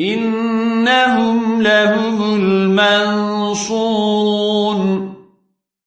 إنهم لهم المنصورون